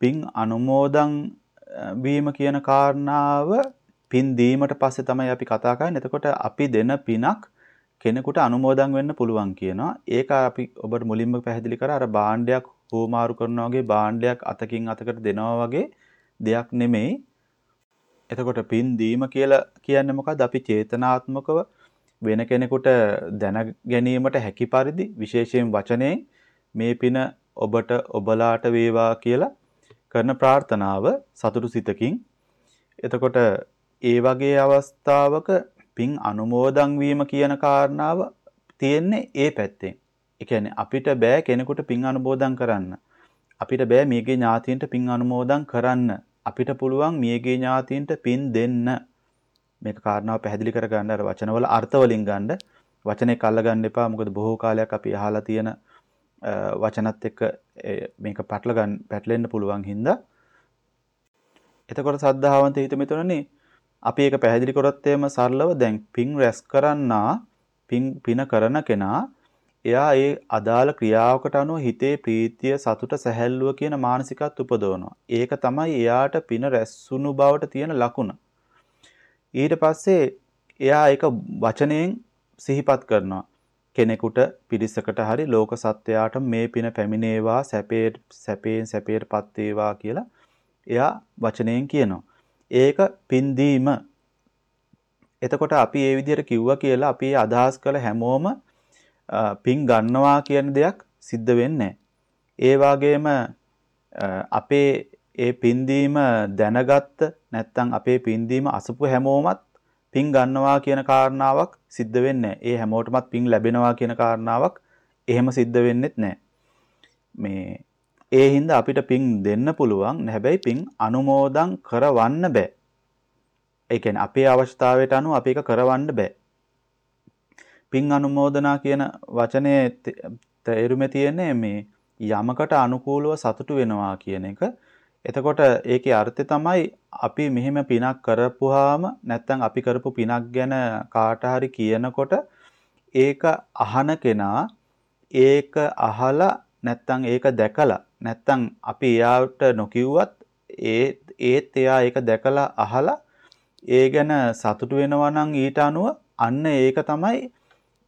පින් අනුමෝදන් වීම කියන කාරණාව පින් දීමට පස්සේ තමයි අපි කතා කරන්නේ. එතකොට අපි දෙන පිනක් කෙනෙකුට අනුමෝදන් වෙන්න පුළුවන් කියනවා. ඒක අපි ඔබට මුලින්ම පැහැදිලි කරා අර භාණ්ඩයක් හෝමාරු කරනවා වගේ භාණ්ඩයක් අතකින් අතකට දෙනවා වගේ දෙයක් නෙමෙයි. එතකොට පින් දීම කියලා කියන්නේ මොකද්ද? අපි චේතනාත්මකව වෙන කෙනෙකුට දැන ගැනීමට හැකි පරිදි විශේෂයෙන් වචනයෙන් මේ පින ඔබට ඔබලාට වේවා කියලා කරන ප්‍රාර්ථනාව සතුටු සිතකින් එතකොට ඒ වගේ අවස්ථාවක පින් අනුමෝදන් වීම කියන කාරණාව තියෙන්නේ ඒ පැත්තෙන්. ඒ කියන්නේ අපිට බෑ කෙනෙකුට පින් අනුමෝදන් කරන්න. අපිට බෑ මියගේ ඥාතීන්ට පින් අනුමෝදන් කරන්න. අපිට පුළුවන් මියගේ ඥාතීන්ට පින් දෙන්න. මේක කාරණාව පැහැදිලි කරගන්න අර වචනවල අර්ථ වලින් ගන්න. වචනේ කල්ල ගන්න එපා. මොකද බොහෝ කාලයක් අපි අහලා තියෙන වචනත් එක්ක මේක පැටල ගන්න පැටලෙන්න පුළුවන් හින්දා එතකොට සද්ධාවන්ත හිත මෙතනනේ අපි ඒක පැහැදිලි කරොත් එහෙම සරලව දැන් පින් රැස් කරන්නා පින් පින කරන කෙනා එයා ඒ අදාළ ක්‍රියාවකට අනුව හිතේ ප්‍රීතිය සතුට සැහැල්ලුව කියන මානසිකත් උපදවනවා. ඒක තමයි එයාට පින රැස්සුණු බවට තියෙන ලකුණ. ඊට පස්සේ එයා ඒක වචනයෙන් සිහිපත් කරනවා. කෙනෙකුට පිරිසකට හරි ලෝක සත්වයාට මේ පින පැමිණේවා සැපේ සැපේන් සැපේටපත් වේවා කියලා එයා වචනයෙන් කියනවා. ඒක පින්දීම. එතකොට අපි මේ විදිහට කිව්වා කියලා අපි අදහස් කළ හැමෝම පින් ගන්නවා කියන දෙයක් සිද්ධ වෙන්නේ ඒ වගේම අපේ ඒ පින්දීම දැනගත්ත නැත්නම් අපේ පින්දීම අසපු හැමෝමත් පින් ගන්නවා කියන කාරණාවක් සිද්ධ වෙන්නේ ඒ හැමෝටමත් පින් ලැබෙනවා කියන කාරණාවක් එහෙම සිද්ධ වෙන්නෙත් නැහැ. මේ ඒ හින්දා අපිට පින් දෙන්න පුළුවන් හැබැයි පින් අනුමෝදන් කරවන්න බෑ. ඒ කියන්නේ අපේ අවශ්‍යතාවයට අනුව අපි ඒක කරවන්න බෑ. පින් අනුමෝදනා කියන වචනේ තේරුමේ තියෙන්නේ මේ යමකට අනුකූලව සතුටු වෙනවා කියන එක. එතකොට ඒකේ අර්ථය තමයි අපි මෙහෙම පිනක් කරපුවාම නැත්නම් අපි කරපු පිනක් ගැන කාට හරි කියනකොට ඒක අහන කෙනා ඒක අහලා නැත්නම් ඒක දැකලා නැත්නම් අපි එයාට නොකියුවත් ඒ ඒත් එයා ඒක දැකලා අහලා ඒ ගැන සතුටු වෙනවා නම් ඊට අනුව අන්න ඒක තමයි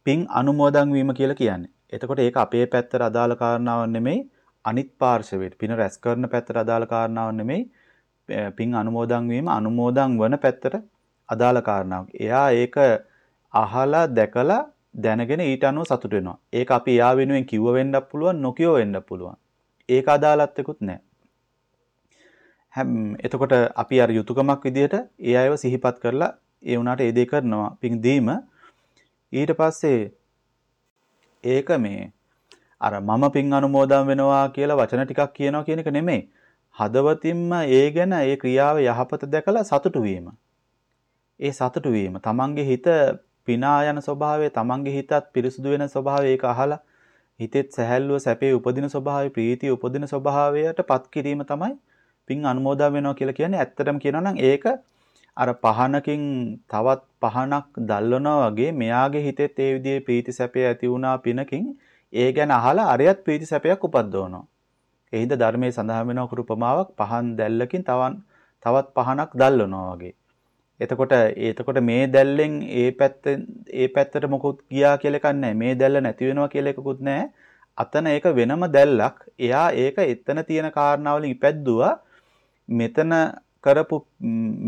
පින් අනුමෝදන් වීම කියලා කියන්නේ. එතකොට ඒක අපේ පැත්තට අදාළ කාරණාවක් නෙමෙයි අනිත් පාර්ශවයට පින රැස් කරන පැත්තට අදාළ කාරණාවක් නෙමෙයි පින් අනුමෝදන් වීම අනුමෝදන් වන පැත්තට අදාළ කාරණාවක්. එයා ඒක අහලා දැකලා දැනගෙන ඊට අනුව සතුට වෙනවා. ඒක අපි එයා වෙනුවෙන් කිව්ව වෙන්නත් පුළුවන් නොකියව වෙන්නත් පුළුවන්. ඒක අදාළත්වකුත් නැහැ. හැම් එතකොට අපි අර යුතුයකමක් විදිහට ඒ අයව සිහිපත් කරලා ඒ වුණාට ඒ දේ කරනවා. පින් දීම ඊට පස්සේ ඒක මේ අර මම පින් අනුමෝදන් වෙනවා කියලා වචන ටිකක් කියනවා කියන එක නෙමෙයි. හදවතින්ම ඒ ගැන ඒ ක්‍රියාව යහපත දැකලා සතුටු වීම. ඒ සතුටු වීම තමන්ගේ හිත පිනා යන ස්වභාවය තමන්ගේ හිතත් පිරිසුදු වෙන ස්වභාවය ඒක අහලා හිතෙත් සැහැල්ලුව සැපේ උපදින ස්වභාවය ප්‍රීතිය උපදින ස්වභාවයට පත් කිරීම තමයි පින් අනුමෝදන් වෙනවා කියලා කියන්නේ ඇත්තටම කියනවා නම් ඒක අර පහනකින් තවත් පහනක් දැල්වනවා වගේ මෙයාගේ හිතෙත් ඒ විදිහේ ප්‍රීති සැපය ඇති වුණා පිනකින් ඒ ගැන අහලා අරයත් ප්‍රීති සැපයක් උපද්දවනවා. ඒ හින්දා ධර්මයේ සඳහන් වෙන උපමාවක් පහන් දැල්ලකින් තවන් තවත් පහනක් දැල්වනවා වගේ. එතකොට එතකොට මේ දැල්ලෙන් ඒ පැත්තෙන් ඒ පැත්තට මොකුත් ගියා කියලා එකක් නැහැ. මේ දැල්ල නැති වෙනවා කියලා එකකුත් නැහැ. අතන ඒක වෙනම දැල්ලක්. එයා ඒක එතන තියෙන කාරණාවලින් ඉපැද්දුවා. මෙතන කරපු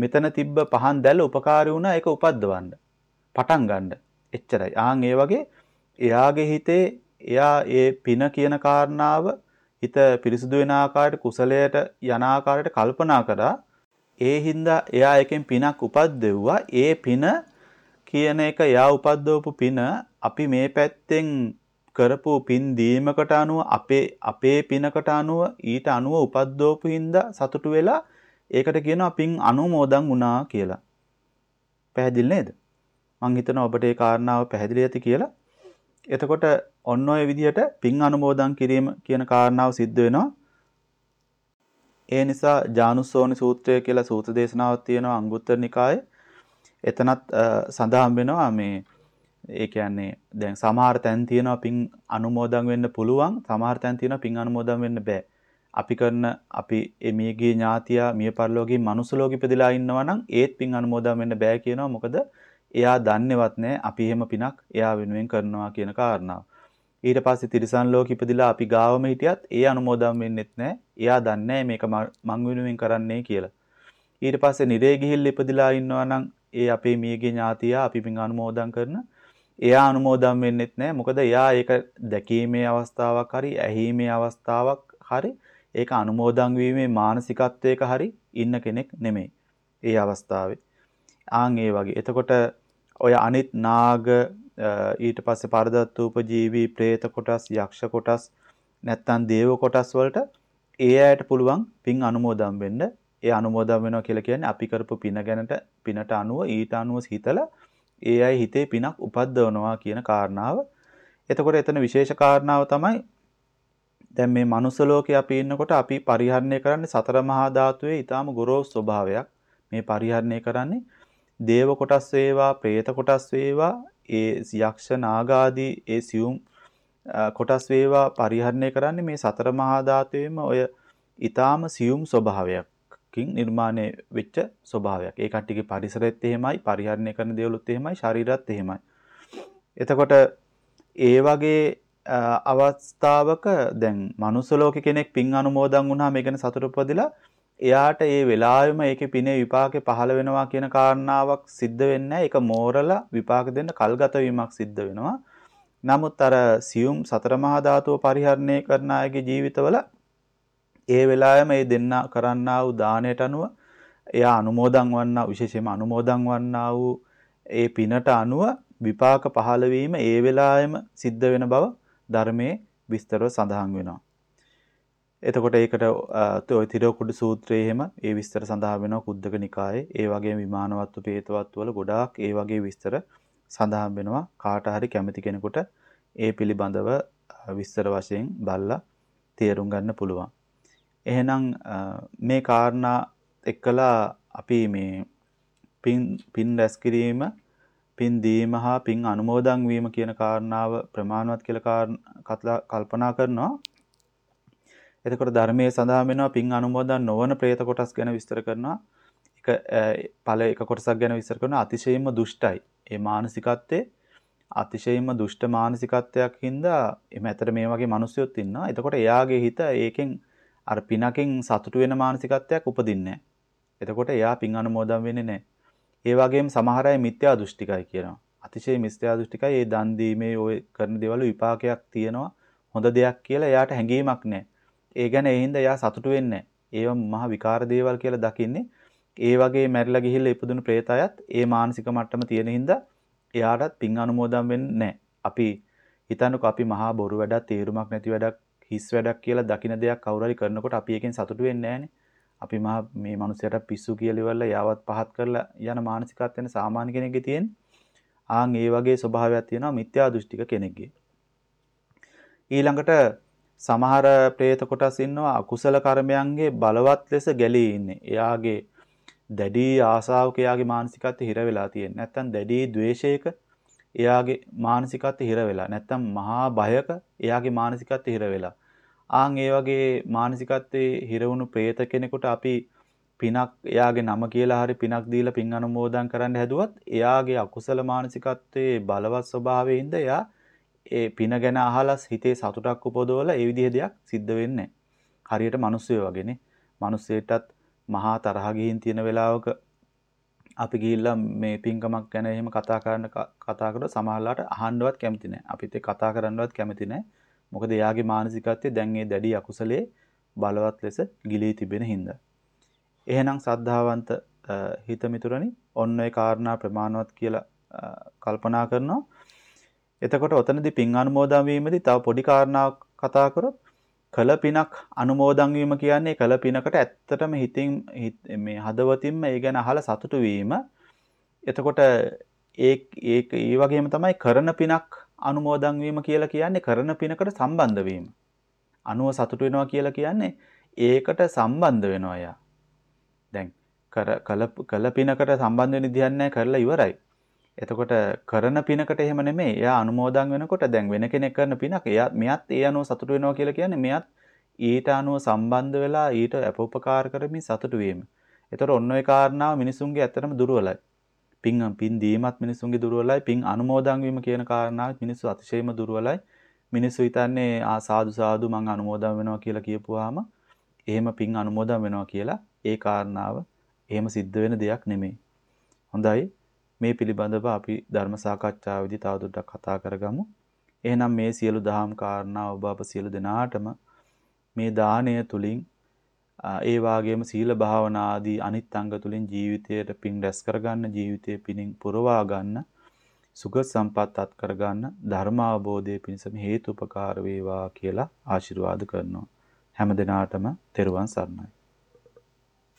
මෙතන තිබ්බ පහන් දැල්ල උපකාරී වුණා ඒක උපද්දවන්න. පටන් ගන්න. එච්චරයි. ආන් ඒ වගේ එයාගේ හිතේ එයා ඒ පින කියන කාරණාව හිත පිරිසුදු වෙන ආකාරයට කුසලයට යන ආකාරයට කල්පනා කරා ඒ හින්දා එයා එකෙන් පිනක් උපද්දෙව්වා. ඒ පින කියන එක එයා උපද්දවපු පින අපි මේ පැත්තෙන් කරපු පින් දීමකට අනුව අපේ අපේ පිනකට අනුව ඊට අනුව උපද්දවපු හින්දා සතුටු වෙලා ඒකට කියනවා පින් අනුමෝදන් වුණා කියලා. පැහැදිලි නේද? මං හිතනවා ඔබට ඒ කාරණාව පැහැදිලි ඇති කියලා. එතකොට ඔන්න ඔය විදිහට පින් අනුමෝදන් කිරීම කියන කාරණාව සිද්ධ වෙනවා. ඒ නිසා ජානුස්සෝනි සූත්‍රය කියලා සූත්‍ර දේශනාවක් තියෙනවා අංගුත්තර නිකායේ. එතනත් සඳහන් වෙනවා මේ ඒ කියන්නේ දැන් සමහර තැන් තියෙනවා පින් අනුමෝදන් වෙන්න පුළුවන් සමහර තැන් තියෙනවා පින් අනුමෝදන් වෙන්න බෑ. අපි කරන අපි මියගිය ඥාතියා මිය පරලෝකී මනුස්ස ලෝකෙ ඉපදලා ඉන්නවා නම් ඒත් පින් අනුමෝදන් වෙන්න බෑ කියනවා මොකද එයා දන්නේවත් නැහැ අපි එහෙම පිනක් එයා වෙනුවෙන් කරනවා කියන කාරණාව. ඊට පස්සේ තිරිසන් ලෝකෙ ඉපදිලා අපි ගාවම හිටියත් ඒ අනුමෝදන් වෙන්නෙත් නැහැ. එයා දන්නේ මේක මං වෙනුවෙන් කරන්නේ කියලා. ඊට පස්සේ නිරේ ගිහිල්ලා ඉපදිලා ඉන්නවා නම් ඒ අපේ මියගේ ඥාතියා අපි පින් අනුමෝදන් කරන එයා අනුමෝදන් වෙන්නෙත් නැහැ. මොකද එයා ඒක දැකීමේ අවස්ථාවක් හරි ඇහිීමේ අවස්ථාවක් හරි ඒක අනුමෝදන් වීමේ මානසිකත්වයක හරි ඉන්න කෙනෙක් නෙමෙයි. ඒ අවස්ථාවේ. ආන් ඒ වගේ. එතකොට ඔය අනිත් නාග ඊට පස්සේ පරදත්තූප ජීවී പ്രേත කොටස් යක්ෂ කොටස් නැත්තම් දේව කොටස් වලට ඒ අයට පුළුවන් පින් අනුමෝදන් වෙන්න ඒ අනුමෝදන් වෙනවා කියලා කියන්නේ අපි කරපු පින ගැනට පිනට අනුව ඊට අනුව හිතලා ඒ අය හිතේ පිනක් උපද්දවනවා කියන කාරණාව. එතකොට එතන විශේෂ කාරණාව තමයි දැන් මේ මනුස්ස ලෝකේ අපි ඉන්නකොට අපි පරිහරණය කරන්නේ සතර මහා ධාතුවේ ඊටාම ගොරෝසු ස්වභාවයක්. මේ පරිහරණය කරන්නේ දේව කොටස් වේවා, പ്രേත කොටස් වේවා, ඒ යක්ෂ නාගාදී ඒ සියුම් කොටස් වේවා පරිහරණය කරන්නේ මේ සතර මහා ධාතුවේම ඔය ඊටාම සියුම් ස්වභාවයකින් නිර්මාණය වෙච්ච ස්වභාවයක්. ඒ කට්ටියගේ පරිසරෙත් එහෙමයි, පරිහරණය කරන දේවලුත් එහෙමයි, ශරීරත් එහෙමයි. එතකොට ඒ වගේ අවස්ථාවක දැන් මනුස්ස ලෝකේ කෙනෙක් පින් අනුමෝදන් වුණාම ඒ ගැන සතුට උපදිලා එයාට ඒ වෙලාවෙම ඒකේ පිනේ විපාකේ පහළ වෙනවා කියන කාරණාවක් සිද්ධ වෙන්නේ ඒක මෝරලා විපාක දෙන්න කල්ගත වීමක් සිද්ධ වෙනවා. නමුත් අර සියුම් සතර මහා ධාතුව පරිහරණය කරන අයගේ ජීවිතවල ඒ වෙලාවෙම මේ දෙන්න කරන්නා වූ දාණයට අනුව එයා අනුමෝදන් වන්නා විශේෂයෙන්ම අනුමෝදන් වන්නා වූ ඒ පිනට අනුව විපාක පහළ වීම ඒ වෙලාවෙම සිද්ධ වෙන බව ධර්මයේ විස්තරව සඳහන් වෙනවා. එතකොට ඒකට ඔය තිරකුඩු සූත්‍රයේ එහෙම ඒ විස්තර සඳහන් වෙනවා කුද්දක නිකායේ. ඒ වගේම විමානවත්තු පේතවත්තු වල ගොඩාක් ඒ වගේ විස්තර සඳහන් වෙනවා. කාට හරි කැමති කෙනෙකුට ඒ පිළිබඳව විස්තර වශයෙන් බලලා තේරුම් ගන්න පුළුවන්. එහෙනම් මේ කාරණා එක්කලා අපි මේ පින් පින් රැස් කිරීම පින් දීම හා පින් අනුමෝදන් වීම කියන කාරණාව ප්‍රමාණවත් කියලා කල්පනා කරනවා. එතකොට ධර්මයේ සඳහන් වෙනවා පින් අනුමෝදන් නොවන പ്രേත කොටස් ගැන විස්තර කරනවා. එක ඵල එක කොටසක් ගැන විස්තර කරනවා අතිශයින්ම දුෂ්ටයි. ඒ මානසිකත්වයේ අතිශයින්ම දුෂ්ට මානසිකත්වයක් හින්දා එමෙ ඇතර මේ වගේ මිනිස්සුත් ඉන්නවා. එතකොට එයාගේ හිත ඒකෙන් අර පිනකින් සතුටු වෙන මානසිකත්වයක් උපදින්නේ එතකොට එයා පින් අනුමෝදන් වෙන්නේ නැහැ. ඒ වගේම සමහර අය මිත්‍යා දෘෂ්ටිකයි කියනවා. අතිශය මිත්‍යා දෘෂ්ටිකයි ඒ දන් දීමේ ඔය කරන දේවල් විපාකයක් තියෙනවා. හොඳ දෙයක් කියලා එයාට හැඟීමක් නැහැ. ඒ ගැන ඒ හින්දා එයා සතුටු වෙන්නේ නැහැ. ඒව මහ විකාර දේවල් කියලා දකින්නේ. ඒ වගේ මැරිලා ගිහිල්ලා ඉපදුණු പ്രേතයත් ඒ මානසික මට්ටම තියෙන හින්දා එයාටත් පින් අනුමෝදන් වෙන්නේ නැහැ. අපි හිතන්නකෝ අපි මහා බොරු වැඩක් තේරුමක් නැති වැඩක් හිස් වැඩක් කියලා දකින දෙයක් කවුරු හරි කරනකොට අපි එකෙන් සතුටු වෙන්නේ නැහනේ. අපි මහා මේ මිනිස්සයාට පිස්සු කියලා ඉවරලා යාවත් පහත් කරලා යන මානසිකත්වෙන් සාමාන්‍ය කෙනෙක්ගේ තියෙන. ආන් ඒ වගේ ස්වභාවයක් තියෙනවා මිත්‍යා දෘෂ්ටික කෙනෙක්ගේ. ඊළඟට සමහර പ്രേත කොටස් ඉන්නවා අකුසල කර්මයන්ගේ බලවත් ලෙස ගැලී ඉන්නේ. එයාගේ දැඩි ආසාවක එයාගේ මානසිකත්වය හිර වෙලා තියෙන්නේ. නැත්තම් දැඩි द्वේෂයක එයාගේ මානසිකත්වය හිර වෙලා. නැත්තම් මහා භයක එයාගේ මානසිකත්වය හිර වෙලා. ආන් ඒ වගේ මානසිකත්වයේ හිර වුණු പ്രേත කෙනෙකුට අපි පිනක් එයාගේ නම කියලා හරි පිනක් දීලා පින් අනුමෝදන් කරන්න හැදුවත් එයාගේ අකුසල මානසිකත්වයේ බලවත් ස්වභාවයෙන්ද එයා ඒ පින ගැන අහලා හිතේ සතුටක් උපදවලා ඒ විදිහ දෙයක් සිද්ධ වෙන්නේ හරියට මිනිස්සු වගේනේ. මිනිස්සෙටත් මහා තරහ ගිහින් තියෙන වෙලාවක අපි ගිහිල්ලා මේ පින්කමක් ගැන එහෙම කතා කරන කතා කරලා සමහරලාට අහන්නවත් කැමති නැහැ. අපිත් කතා කරන්නවත් කැමති නැහැ. මොකද එයාගේ මානසිකත්වය දැන් ඒ දැඩි අකුසලයේ බලවත් ලෙස ගිලී තිබෙන හින්දා. එහෙනම් සද්ධාවන්ත හිත මිතුරනි ඔන්න ඒ කාරණා ප්‍රමාණවත් කියලා කල්පනා කරනවා. එතකොට ඔතනදී පින් අනුමෝදන් වීමේදී තව පොඩි කාරණාවක් කතා කරොත් කළ පිනක් අනුමෝදන් වීම කියන්නේ කළ පිනකට ඇත්තටම හිතින් මේ හදවතින්ම ඒ ගැන අහලා සතුටු වීම. එතකොට ඒ ඒක ඒ වගේම තමයි කරන පිනක් අනුමෝදන් වීම කියලා කියන්නේ කරන පිනකට සම්බන්ධ වීම. අනුව සතුටු වෙනවා කියලා කියන්නේ ඒකට සම්බන්ධ වෙනවා යා. දැන් කර කල කල පිනකට සම්බන්ධ වෙන විදිහක් නැහැ කරලා ඉවරයි. එතකොට කරන පිනකට එහෙම නෙමෙයි. එයා අනුමෝදන් වෙනකොට දැන් වෙන කෙනෙක් කරන පිනක් එයා මෙයත් ඒ අනුව සතුටු වෙනවා කියලා කියන්නේ මෙයත් ඊට අනුව සම්බන්ධ වෙලා ඊට අපෝපකාර කරමින් සතුටු වීම. එතකොට ඔන්න ඔය කාරණාව මිනිසුන්ගේ ඇත්තටම දුර්වලයි. පින් පින් දීමත් මිනිසුන්ගේ දුර්වලයි. පින් අනුමෝදන් වීම කියන කාරණාවත් මිනිස්සු අතිශයම දුර්වලයි. මිනිස්සු හිතන්නේ ආ සාදු සාදු මං අනුමෝදන් වෙනවා කියලා කියපුවාම එහෙම පින් අනුමෝදන් වෙනවා කියලා ඒ කාරණාව එහෙම සිද්ධ වෙන දෙයක් නෙමෙයි. හොඳයි. මේ පිළිබඳව අපි ධර්ම සාකච්ඡාවේදී තවදුරටත් කතා කරගමු. එහෙනම් මේ සියලු දහම් කාරණා ඔබ අප සියලු දෙනාටම මේ දාණය තුලින් ඒ වාගේම සීල භාවනා ආදී අනිත් අංග තුලින් ජීවිතයට පින් රැස් කරගන්න ජීවිතයේ පිනින් පුරවා ගන්න සුඛ සම්පත් අත් කරගන්න ධර්ම අවබෝධයේ පිණිසම හේතුපකාර වේවා කියලා ආශිර්වාද කරනවා හැම දිනාටම තෙරුවන් සරණයි